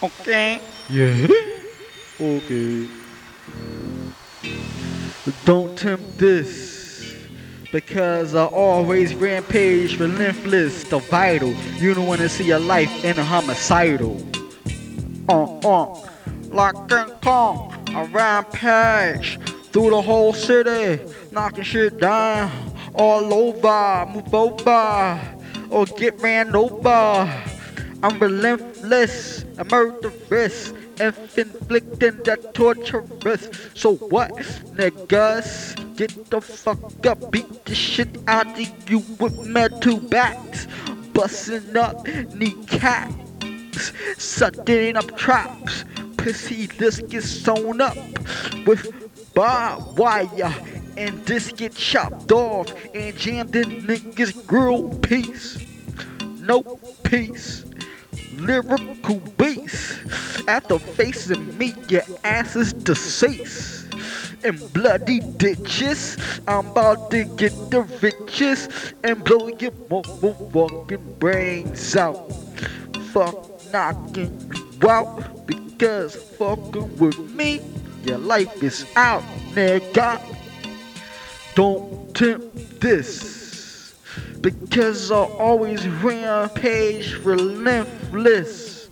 Okay. Yeah. Okay. Don't tempt this. Because I always rampage relentless, the vital. You don't wanna see your life in a homicidal. Uh uh. Like King Kong, I rampage through the whole city, knocking shit down all over, move over, or get ran over. I'm relentless, I'm murderous, inflicting that torturous. So what, niggas? Get the fuck up, beat the shit out of you with metal bats, busting up kneecaps, sucking up traps. Pussy, this gets sewn up with barbed wire, and this get chopped off and jammed in niggas' grill piece. No peace lyrical beast. After facing me, your ass is deceased. In bloody ditches, I'm about to get the riches and blow your motherfucking brains out. Fuck knocking you out because fucking with me, your life is out, nigga. Don't tempt this because I always rampage relentless.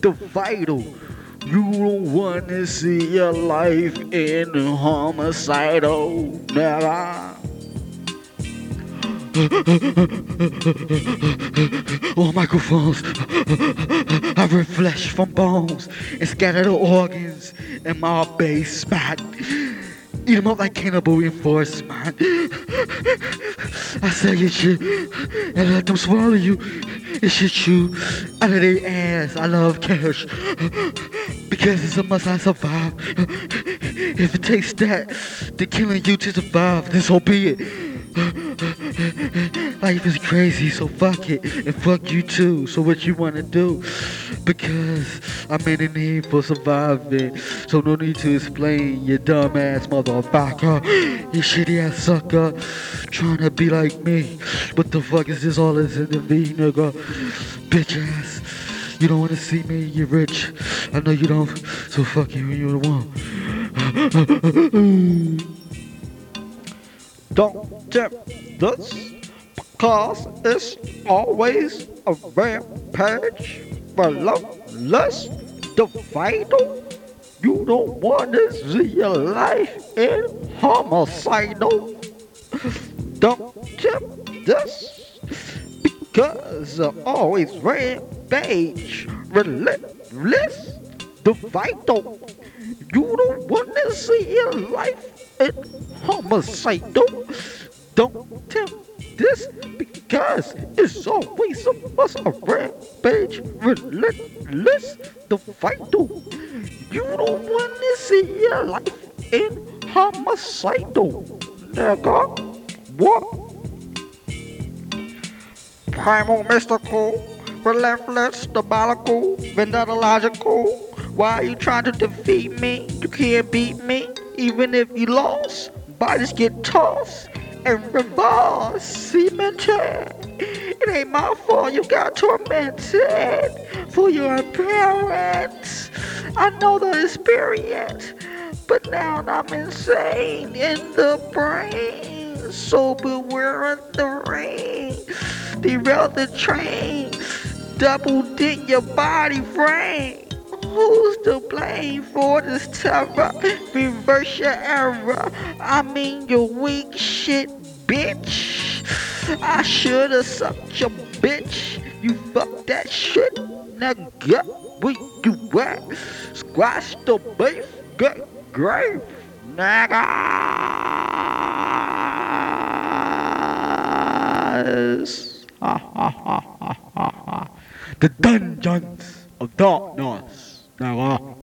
The vital. You don't wanna see your life in homicidal, never. All microphones, I flesh from bones and scatter the organs in my basement. Eat them up like cannibal reinforcement. I sell your shit and let them swallow you and shit you out of their ass. I love cash because it's a must I survive. If it takes that to killing you to survive, then so be it. Life is crazy, so fuck it, and fuck you too. So what you wanna do? Because I'm in the need for surviving, so no need to explain, you dumbass motherfucker, you shitty ass sucker, trying to be like me. What the fuck is this all this in the V, nigga? Bitch ass. You don't wanna see me, you're rich. I know you don't, so fuck you, you're the one. Don't tempt this because it's always a rampage, relentless, the vital. You don't want to see your life in homicidal. Don't tempt this because I always rampage, relentless, the vital. You don't want to see your life in homicidal. Don't tempt this because it's always a must a rampage, relentless, the vital. You don't want to see your life in homicidal, nigga. What? Primal, mystical, relentless, diabolical, vendetta logical. Why are you trying to defeat me? You can't beat me, even if you lost. Bodies get tossed and revolved, cemented. It ain't my fault you got tormented for your appearance. I know the experience, but now I'm insane in the brain. So beware of the rain. Derail the train. Double dip your body frame. Who's to blame for this terror? Reverse your error. I mean your weak shit, bitch. I should've sucked your bitch. You fuck that shit, nigga. Where you at? Squash the beef, get grave, niggas. The dungeons of darkness. Nigga.